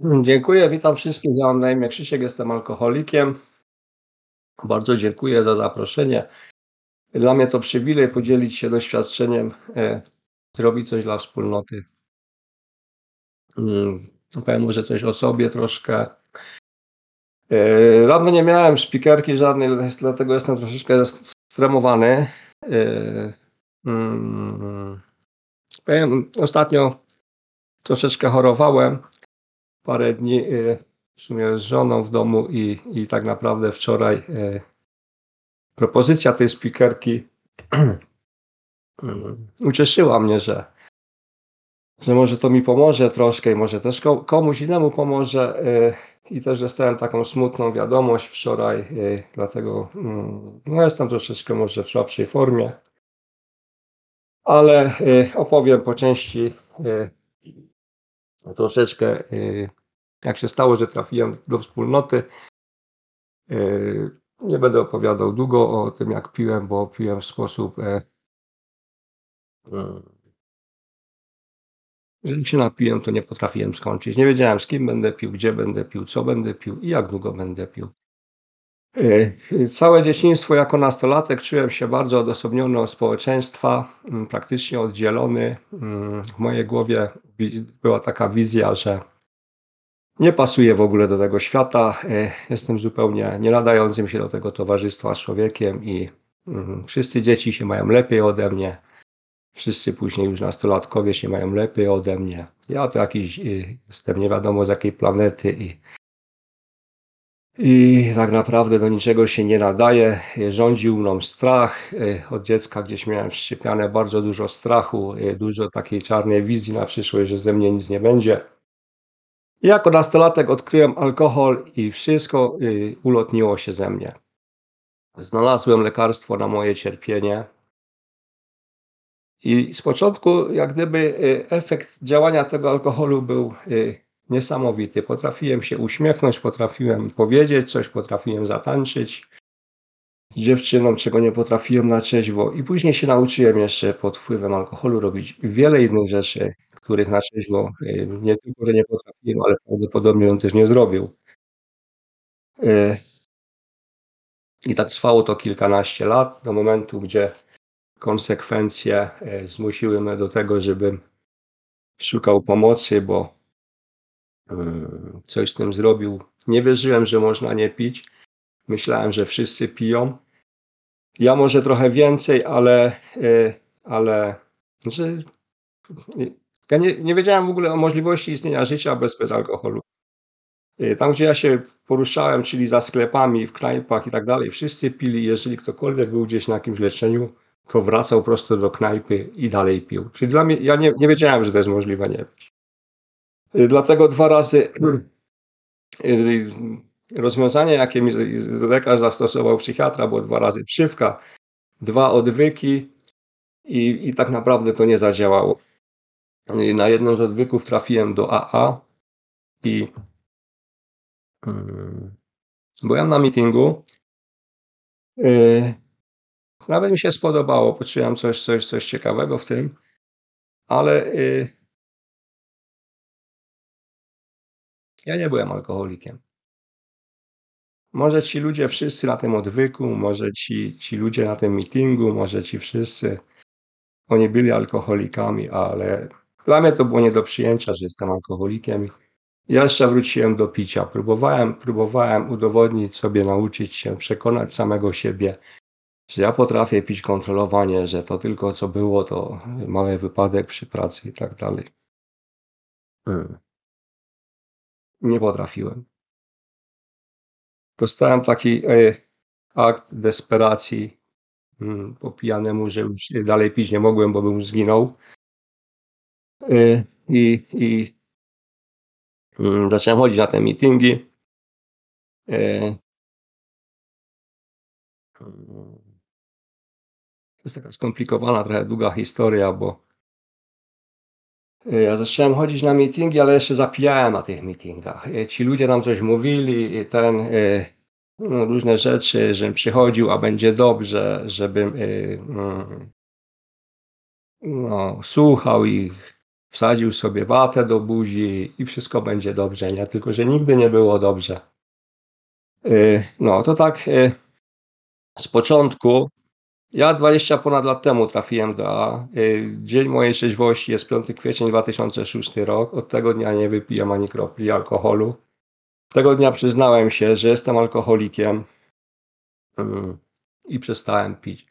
Mm, dziękuję, witam wszystkich. Ja mam na imię Krzysiek, jestem alkoholikiem. Bardzo dziękuję za zaproszenie. Dla mnie to przywilej podzielić się doświadczeniem, e, robić coś dla wspólnoty. Mm, powiem może coś o sobie troszkę. E, dawno nie miałem szpikerki żadnej, dlatego jestem troszeczkę stremowany. E, mm, powiem, ostatnio troszeczkę chorowałem parę dni y, w sumie z żoną w domu i, i tak naprawdę wczoraj y, propozycja tej speakerki ucieszyła mnie, że, że może to mi pomoże troszkę i może też komuś innemu pomoże. Y, I też dostałem taką smutną wiadomość wczoraj, dlatego mm, no jestem troszeczkę może w słabszej formie. Ale opowiem po części troszeczkę jak się stało, że trafiłem do wspólnoty. E, nie będę opowiadał długo o tym, jak piłem, bo piłem w sposób. E, jeżeli się napiłem, to nie potrafiłem skończyć. Nie wiedziałem, z kim będę pił, gdzie będę pił, co będę pił i jak długo będę pił. E, całe dzieciństwo jako nastolatek czułem się bardzo odosobniony od społeczeństwa, mm, praktycznie oddzielony. Mm, w mojej głowie była taka wizja, że nie pasuję w ogóle do tego świata. E, jestem zupełnie nie nadającym się do tego towarzystwa człowiekiem i mm, wszyscy dzieci się mają lepiej ode mnie. Wszyscy później już nastolatkowie się mają lepiej ode mnie. Ja to jakiś y, jestem nie wiadomo z jakiej planety i, i tak naprawdę do niczego się nie nadaje. Rządził mną strach. E, od dziecka gdzieś miałem wszczepiane bardzo dużo strachu, e, dużo takiej czarnej wizji na przyszłość, że ze mnie nic nie będzie. Jako nastolatek odkryłem alkohol i wszystko ulotniło się ze mnie. Znalazłem lekarstwo na moje cierpienie. I z początku, jak gdyby, efekt działania tego alkoholu był niesamowity. Potrafiłem się uśmiechnąć, potrafiłem powiedzieć coś, potrafiłem zatańczyć dziewczyną, czego nie potrafiłem na trzeźwo. I później się nauczyłem jeszcze pod wpływem alkoholu robić wiele innych rzeczy, których na trzeźwo y, nie tylko, że nie potrafiłem, ale prawdopodobnie on też nie zrobił. Y, I tak trwało to kilkanaście lat, do momentu, gdzie konsekwencje y, zmusiły mnie do tego, żebym szukał pomocy, bo coś z tym zrobił. Nie wierzyłem, że można nie pić. Myślałem, że wszyscy piją. Ja może trochę więcej, ale, ale że ja nie, nie wiedziałem w ogóle o możliwości istnienia życia bez, bez alkoholu. Y, tam, gdzie ja się poruszałem, czyli za sklepami, w knajpach i tak dalej, wszyscy pili. Jeżeli ktokolwiek był gdzieś na jakimś leczeniu, to wracał prosto do knajpy i dalej pił. Czyli dla mnie, ja nie, nie wiedziałem, że to jest możliwe nie pić. Y, dlatego dwa razy y, rozwiązanie, jakie mi lekarz zastosował, psychiatra, było dwa razy przywka, dwa odwyki i, i tak naprawdę to nie zadziałało. Na jednym z odwyków trafiłem do AA i mm, byłem na meetingu. Y, nawet mi się spodobało, poczułem coś, coś, coś ciekawego w tym, ale ja nie byłem alkoholikiem. Może ci ludzie wszyscy na tym odwyku, może ci, ci ludzie na tym meetingu, może ci wszyscy, oni byli alkoholikami, ale dla mnie to było nie do przyjęcia, że jestem alkoholikiem. Ja jeszcze wróciłem do picia. Próbowałem, próbowałem udowodnić sobie, nauczyć się, przekonać samego siebie, że ja potrafię pić kontrolowanie, że to tylko co było, to mały wypadek przy pracy i tak dalej. Hmm. Nie potrafiłem. Dostałem taki e, akt desperacji mm, po pijanemu, że już dalej pić nie mogłem, bo bym zginął. Y, i, i mm, zacząłem chodzić na te meetingi. Y, to jest taka skomplikowana, trochę długa historia, bo ja zacząłem chodzić na meetingi, ale jeszcze zapijałem na tych meetingach. Ci ludzie tam coś mówili ten no, różne rzeczy, żebym przychodził, a będzie dobrze, żebym mm, no, słuchał ich, wsadził sobie watę do buzi i wszystko będzie dobrze, nie? Tylko że nigdy nie było dobrze. No, to tak, z początku ja 20 ponad lat temu trafiłem do AA. Yy, dzień mojej trzeźwości jest 5 kwiecień 2006 rok. Od tego dnia nie wypiłem ani kropli alkoholu. Tego dnia przyznałem się, że jestem alkoholikiem, i przestałem pić.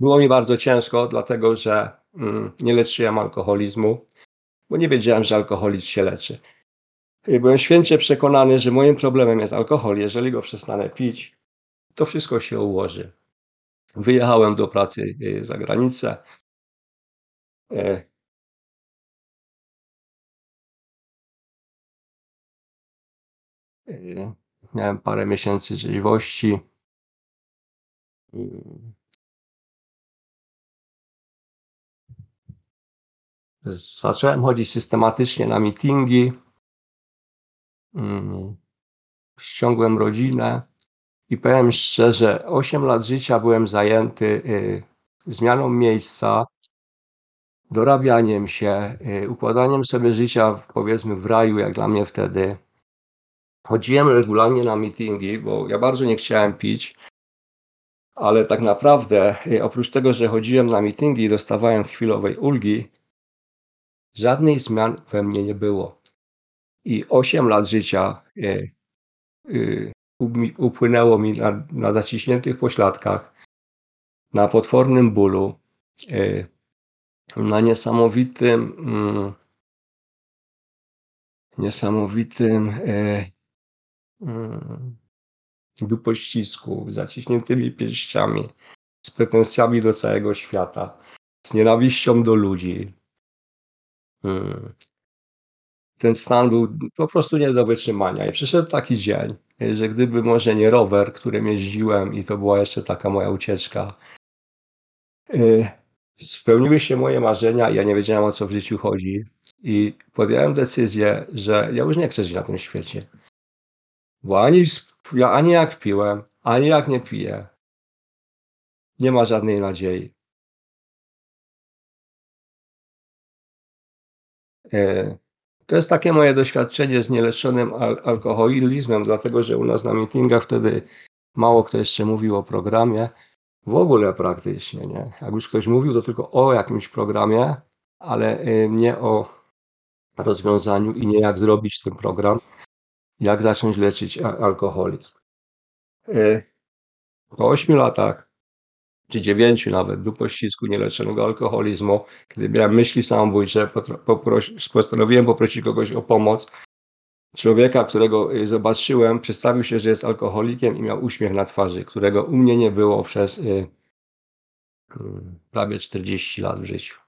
Było mi bardzo ciężko, dlatego że mm, nie leczyłem alkoholizmu, bo nie wiedziałem, że alkoholizm się leczy. Byłem święcie przekonany, że moim problemem jest alkohol. Jeżeli go przestanę pić, to wszystko się ułoży. Wyjechałem do pracy y, za granicę. E, y, miałem parę miesięcy trzeźwości. Zacząłem chodzić systematycznie na mityngi. Mm. Ściągłem rodzinę i powiem szczerze, 8 lat życia byłem zajęty y, zmianą miejsca, dorabianiem się, y, układaniem sobie życia, powiedzmy, w raju, jak dla mnie wtedy. Chodziłem regularnie na mityngi, bo ja bardzo nie chciałem pić, ale tak naprawdę, y, oprócz tego, że chodziłem na mityngi i dostawałem chwilowej ulgi, żadnej zmian we mnie nie było. I 8 lat życia upłynęło mi na, na zaciśniętych pośladkach, na potwornym bólu, e, na niesamowitym, mm, niesamowitym e, mm, dupościsku, zaciśniętymi pięściami, z pretensjami do całego świata, z nienawiścią do ludzi. Mm. Ten stan był po prostu nie do wytrzymania i przyszedł taki dzień, że gdyby może nie rower, którym jeździłem i to była jeszcze taka moja ucieczka, yy, spełniły się moje marzenia ja nie wiedziałem, o co w życiu chodzi. I podjąłem decyzję, że ja już nie chcę żyć na tym świecie. Bo ani, ja ani jak piłem, ani jak nie piję, nie ma żadnej nadziei. To jest takie moje doświadczenie z nieleczonym al alkoholizmem, dlatego że u nas na meetingach wtedy mało kto jeszcze mówił o programie. W ogóle praktycznie, nie? Jak już ktoś mówił, to tylko o jakimś programie, ale y, nie o rozwiązaniu i nie jak zrobić ten program, jak zacząć leczyć alkoholizm. Y, po 8 latach, czy 9 nawet, do pościsku nieleczonego alkoholizmu, kiedy miałem myśli samobójcze, postanowiłem poprosić kogoś o pomoc. Człowieka, którego y, zobaczyłem, przedstawił się, że jest alkoholikiem i miał uśmiech na twarzy, którego u mnie nie było przez y, mm, prawie 40 lat w życiu.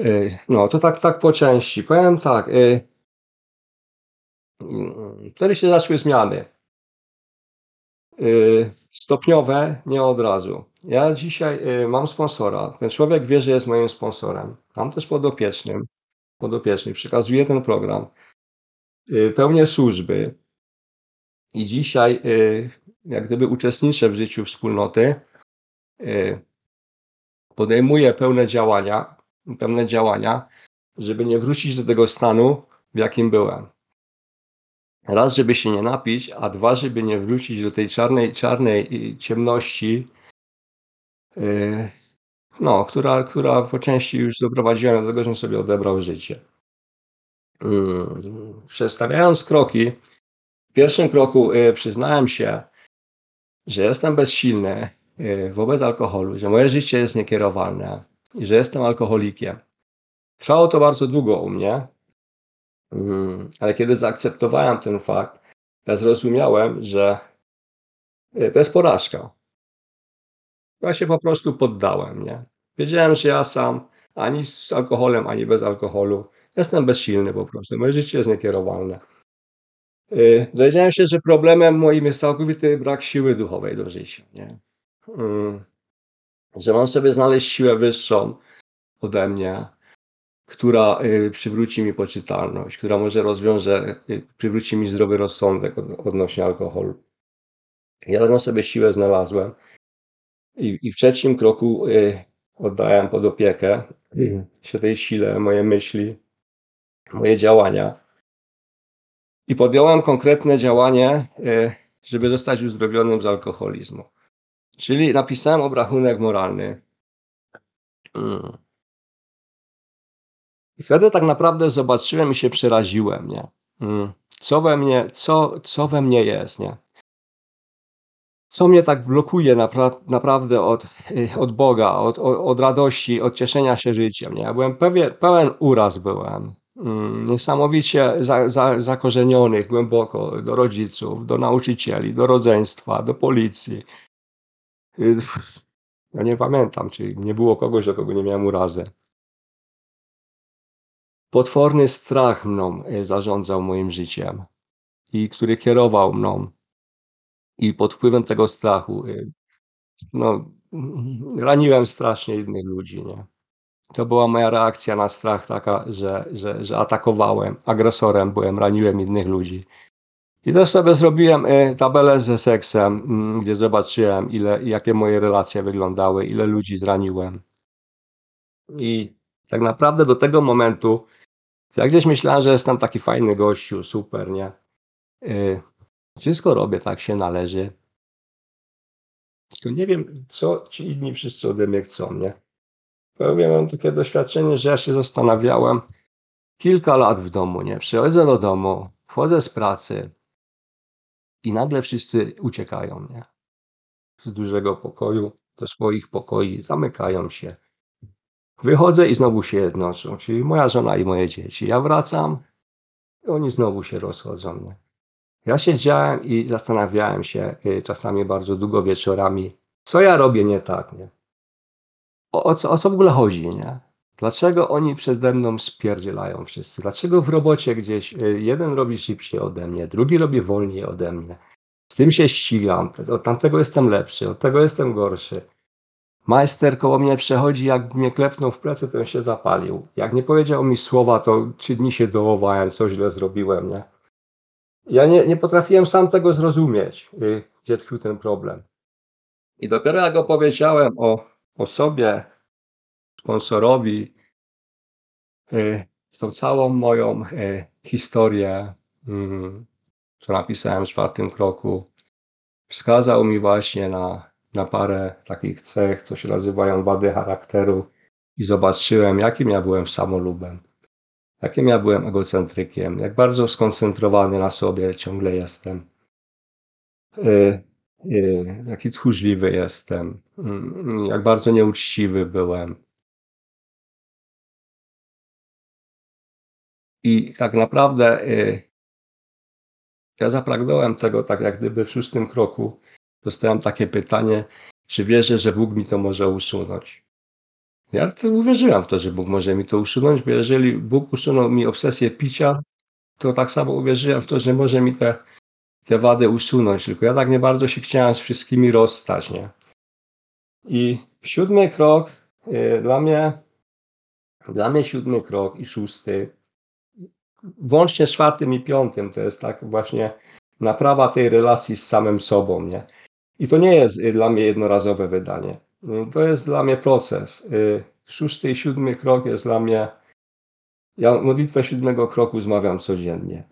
Y, no, to tak, tak po części. Powiem tak. Y, y, wtedy się zaczęły zmiany. Y, stopniowe, nie od razu. Ja dzisiaj y, mam sponsora. Ten człowiek wie, że jest moim sponsorem. Mam też podopiecznym podopiecznych. Przekazuję ten program. Y, pełnię służby. I dzisiaj, jak gdyby uczestniczę w życiu wspólnoty, podejmuję pełne działania, pełne działania, żeby nie wrócić do tego stanu, w jakim byłem. Raz, żeby się nie napić, a dwa, żeby nie wrócić do tej czarnej, czarnej ciemności, yy, no, która, która po części już doprowadziła do tego, żebym sobie odebrał życie. Yy, przedstawiając kroki, w pierwszym kroku yy, przyznałem się, że jestem bezsilny wobec alkoholu, że moje życie jest niekierowalne i że jestem alkoholikiem. Trwało to bardzo długo u mnie, ale kiedy zaakceptowałem ten fakt, ja zrozumiałem, że e, to jest porażka. Ja się po prostu poddałem, nie? Wiedziałem, że ja sam ani z alkoholem, ani bez alkoholu jestem bezsilny po prostu. Moje życie jest niekierowalne. E, dowiedziałem się, że problemem moim jest całkowity brak siły duchowej do życia, nie? Mm, że mam sobie znaleźć siłę wyższą ode mnie, która, y, przywróci mi poczytalność, która może rozwiąże y, przywróci mi zdrowy rozsądek od odnośnie alkoholu. Ja taką sobie siłę znalazłem i i w trzecim kroku, y, oddałem pod opiekę się tej sile moje myśli, moje działania. I podjąłem konkretne działanie, żeby zostać uzdrowionym z alkoholizmu. Czyli napisałem obrachunek moralny. Mm. I wtedy tak naprawdę zobaczyłem i się przeraziłem, nie? Mm. Co we mnie co co we mnie jest, nie? Co mnie tak blokuje napra naprawdę od y, od Boga, od od od radości, od cieszenia się życiem, nie? Ja byłem pewie pełen uraz byłem, mm, niesamowicie za za zakorzenionych głęboko do rodziców, do nauczycieli, do rodzeństwa, do policji. Y, ja nie pamiętam, czy nie było kogoś, do kogo nie miałem urazy. Potworny strach mną, y, zarządzał moim życiem i który kierował mną. I pod wpływem tego strachu, y, no, raniłem strasznie innych ludzi, nie? To była moja reakcja na strach taka, że że że atakowałem, agresorem byłem, raniłem innych ludzi. I też sobie zrobiłem, y, tabelę ze seksem, mm, gdzie zobaczyłem, ile jakie moje relacje wyglądały, ile ludzi zraniłem. I tak naprawdę do tego momentu ja gdzieś myślałem, że jestem taki fajny gościu, super, nie? Y, wszystko robię tak, się należy. Tylko nie wiem, co ci inni wszyscy ode mnie chcą, nie? Powiem, mam takie doświadczenie, że ja się zastanawiałem kilka lat w domu, nie? Przychodzę do domu, wchodzę z pracy i nagle wszyscy uciekają, nie? Z dużego pokoju do swoich pokoi, zamykają się. Wychodzę i znowu się jednoczą, czyli moja żona i moje dzieci. Ja wracam i oni znowu się rozchodzą? Ja siedziałem i zastanawiałem się, y, czasami bardzo długo wieczorami, co ja robię nie tak, nie? O o co o co w ogóle chodzi, nie? Dlaczego oni przede mną spierdzielają wszyscy? Dlaczego w robocie gdzieś, y, jeden robi szybciej ode mnie, drugi robi wolniej ode mnie. Z tym się ścigam, od tamtego jestem lepszy, od tego jestem gorszy. Majster koło mnie przechodzi, jak mnie klepnął w plecy, to się zapalił. Jak nie powiedział mi słowa, to 3 dni się dołowałem, co źle zrobiłem, nie? Ja nie nie potrafiłem sam tego zrozumieć, y, gdzie tkwił ten problem. I dopiero jak opowiedziałem o o sobie sponsorowi y, z tą całą moją, y, historię, mm, co napisałem w czwartym kroku, wskazał mi właśnie na na parę takich cech, co się nazywają wady charakteru i zobaczyłem, jakim ja byłem samolubem, jakim ja byłem egocentrykiem, jak bardzo skoncentrowany na sobie ciągle jestem. Y, y, jaki tchórzliwy jestem, mm, jak bardzo nieuczciwy byłem. I tak naprawdę, y ja zapragnąłem tego tak jak gdyby w szóstym kroku. Dostałem takie pytanie, czy wierzę, że Bóg mi to może usunąć. Ja uwierzyłem w to, że Bóg może mi to usunąć, bo jeżeli Bóg usunął mi obsesję picia, to tak samo uwierzyłem w to, że może mi te te wady usunąć, tylko ja tak nie bardzo się chciałem z wszystkimi rozstać, nie? I siódmy krok, y, dla mnie dla mnie siódmy krok i szósty, włącznie z czwartym i piątym, to jest tak właśnie naprawa tej relacji z samym sobą, nie? I to nie jest, y, dla mnie jednorazowe wydanie. Y, to jest dla mnie proces. Y, szósty i siódmy krok jest dla mnie ja modlitwę siódmego kroku zmawiam codziennie.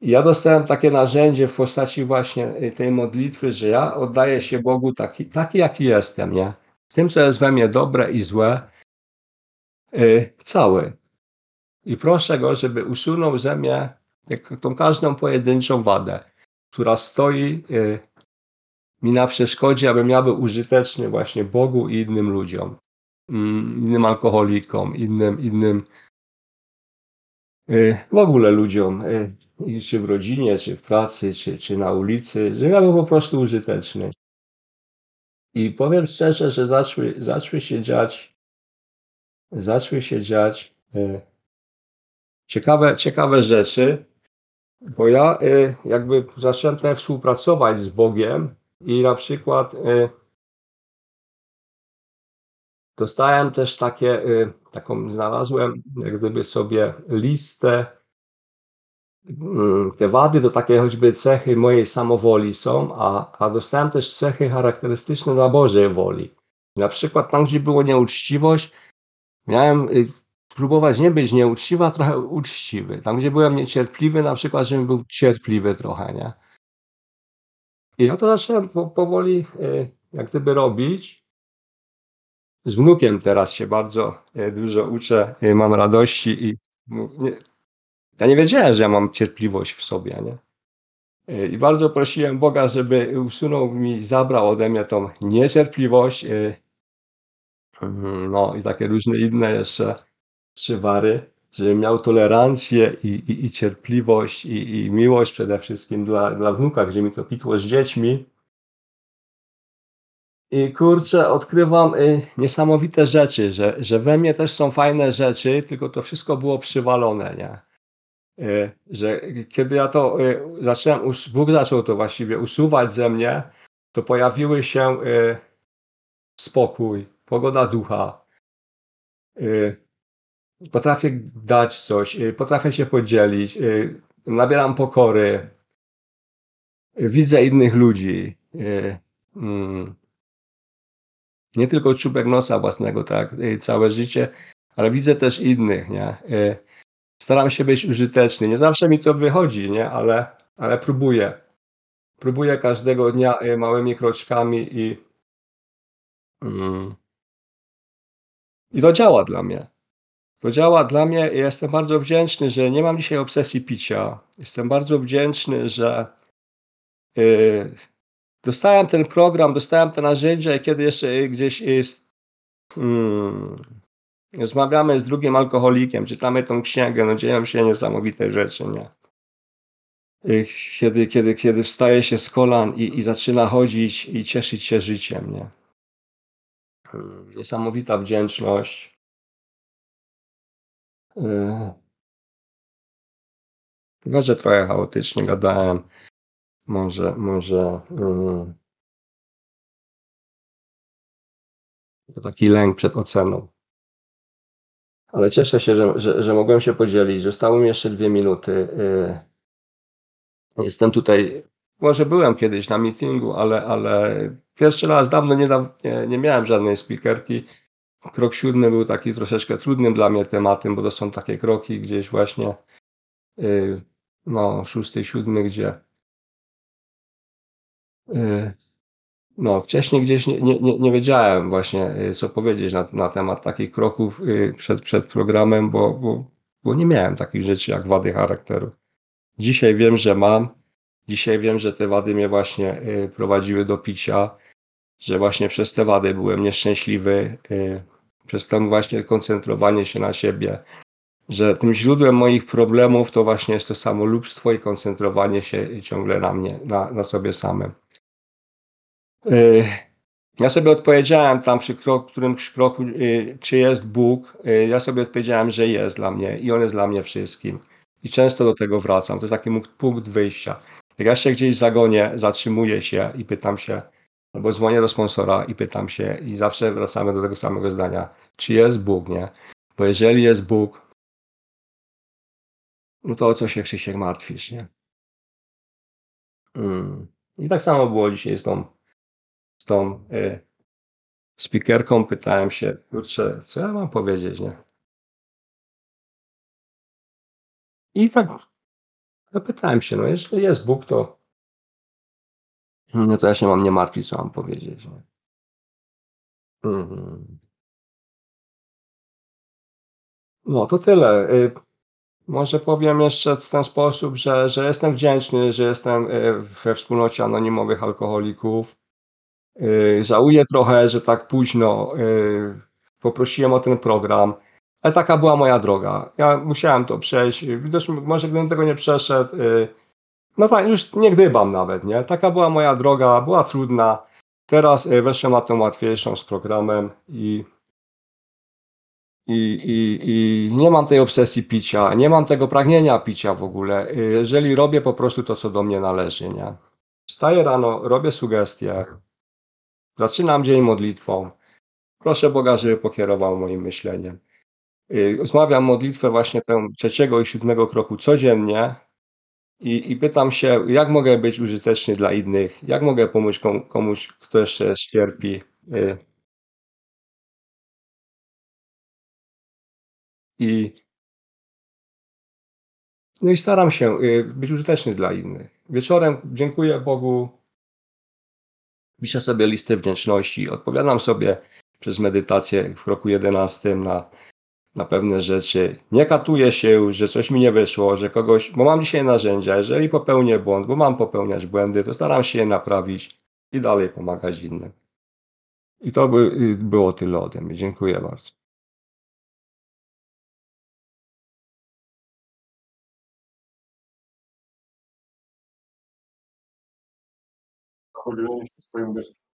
I ja dostałem takie narzędzie w postaci właśnie, y, tej modlitwy, że ja oddaję się Bogu taki taki, jaki jestem, nie? Z tym, co jest we mnie dobre i złe y, cały. I proszę Go, żeby usunął ze mnie tą każdą pojedynczą wadę, która stoi, y, mi na przeszkodzie, abym ja był użyteczny właśnie Bogu i innym ludziom, mm, innym alkoholikom, innym innym y, w ogóle ludziom, y, czy w rodzinie, czy w pracy, czy czy na ulicy, żebym ja był po prostu użyteczny. I powiem szczerze, że zaczły zaczły się dziać zaczły się dziać, y ciekawe ciekawe rzeczy, bo ja, jakby zacząłem współpracować z Bogiem i na przykład, y dostałem też takie, y taką znalazłem jak gdyby sobie listę mm, te wady to takie choćby cechy mojej samowoli są, a a dostałem też cechy charakterystyczne dla Bożej woli. Na przykład tam, gdzie było nieuczciwość, miałem, y, próbować nie być nieuczciwy, a trochę uczciwy. Tam, gdzie byłem niecierpliwy, na przykład, żebym był cierpliwy trochę, nie? I ja to zacząłem po powoli, y, jak gdyby robić. Z wnukiem teraz się bardzo, y, dużo uczę, y, mam radości i nie ja nie wiedziałem, że ja mam cierpliwość w sobie, nie? I bardzo prosiłem Boga, żeby usunął mi, zabrał ode mnie tą niecierpliwość, mhm, no i takie różne inne jeszcze przywary, żebym miał tolerancję i i i cierpliwość, i i miłość przede wszystkim dla dla wnuka, gdzie mi to pitło z dziećmi. I kurczę, odkrywam, y, niesamowite rzeczy, że że we mnie też są fajne rzeczy, tylko to wszystko było przywalone, nie? Y, że kiedy ja to, y, zacząłem Bóg zaczął to właściwie usuwać ze mnie, to pojawiły się, y, spokój, pogoda ducha. Y, potrafię dać coś, y, potrafię się podzielić, y, nabieram pokory. Widzę innych ludzi, y, mm. Nie tylko czubek nosa własnego, tak, całe życie, ale widzę też innych, nie? Staram się być użyteczny. Nie zawsze mi to wychodzi, nie, ale ale próbuję. Próbuję każdego dnia, małymi kroczkami i mm. I to działa dla mnie. To działa dla mnie jestem bardzo wdzięczny, że nie mam dzisiaj obsesji picia. Jestem bardzo wdzięczny, że, y, dostałem ten program, dostałem te narzędzia i kiedy jeszcze, gdzieś jest hmm, rozmawiamy z drugim alkoholikiem, czytamy tą księgę, no dzieją się niesamowite rzeczy, nie? Y, kiedy kiedy kiedy wstaje się z kolan i i zaczyna chodzić i cieszyć się życiem, nie? Hmm, niesamowita wdzięczność. Y Może trochę chaotycznie gadałem. Może może, mm To taki lęk przed oceną. Ale cieszę się, że że że mogłem się podzielić. Zostały mi jeszcze 2 minuty. Y jestem tutaj może byłem kiedyś na meetingu, ale ale pierwszy raz, dawno nie daw nie nie miałem żadnej spikerki. Krok 7 był taki troszeczkę trudnym dla mnie tematem, bo to są takie kroki gdzieś właśnie, y, no 6, 7, gdzie y no wcześniej gdzieś nie nie nie wiedziałem właśnie, y, co powiedzieć na na temat takich kroków, przed przed programem, bo bo bo nie miałem takich rzeczy jak wady charakteru. Dzisiaj wiem, że mam. Dzisiaj wiem, że te wady mnie właśnie, prowadziły do picia, że właśnie przez te wady byłem nieszczęśliwy, przez to właśnie koncentrowanie się na siebie, że tym źródłem moich problemów to właśnie jest to samolubstwo i koncentrowanie się ciągle na mnie, na na sobie samym. Ja sobie odpowiedziałem tam przy krok którymś kroku, y, czy jest Bóg, y, ja sobie odpowiedziałem, że jest dla mnie i On jest dla mnie wszystkim. I często do tego wracam. To jest taki punkt wyjścia. Jak ja się gdzieś zagonię, zatrzymuję się i pytam się albo dzwonię do sponsora i pytam się i zawsze wracamy do tego samego zdania: "Czy jest Bóg", nie? Bo jeżeli jest Bóg no to o co się Krzysiek martwisz, nie? Mm. I tak samo było dzisiaj z tą z tą, y, spikerką. Pytałem się: "Kurczę, co ja mam powiedzieć", nie? I tak zapytałem się: "No jeżeli jest Bóg, to" "no to ja się mam nie martwić, co mam powiedzieć", nie? Mhm. No to tyle. Y może powiem jeszcze w ten sposób, że że jestem wdzięczny, że jestem, y, we wspólnocie anonimowych alkoholików. Y żałuję trochę, że tak późno, poprosiłem o ten program, ale taka była moja droga. Ja musiałem to przejść. Widocznie może gdybym tego nie przeszedł, no tak, już nie gdybam nawet, nie? Taka była moja droga, była trudna. Teraz, y, weszłem na tą łatwiejszą z programem i i i i nie mam tej obsesji picia, nie mam tego pragnienia picia w ogóle. Y jeżeli robię po prostu to, co do mnie należy, nie? Wstaję rano, robię sugestie. Zaczynam dzień modlitwą. Proszę Boga, żeby pokierował moim myśleniem. y, zmawiam modlitwę właśnie tę 3 i 7 kroku codziennie i i pytam się, jak mogę być użyteczny dla innych, jak mogę pomóc kom komuś, kto jeszcze cierpi, y? I no i staram się, y, być użyteczny dla innych. Wieczorem dziękuję Bogu. Piszę sobie listę wdzięczności, odpowiadam sobie przez medytację w kroku 11 na na pewne rzeczy. Nie katuję się, że coś mi nie wyszło, że kogoś bo mam dzisiaj narzędzia, jeżeli popełnię błąd, bo mam popełniać błędy, to staram się je naprawić i dalej pomagać innym. I to by było tyle ode mnie. Dziękuję bardzo. Się.